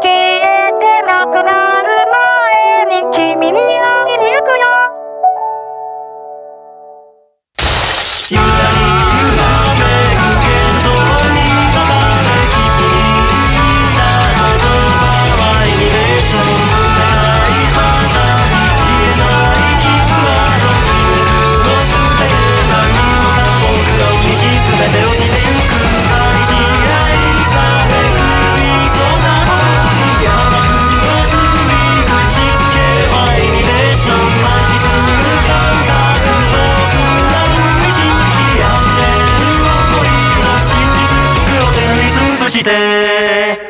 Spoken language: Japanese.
que して。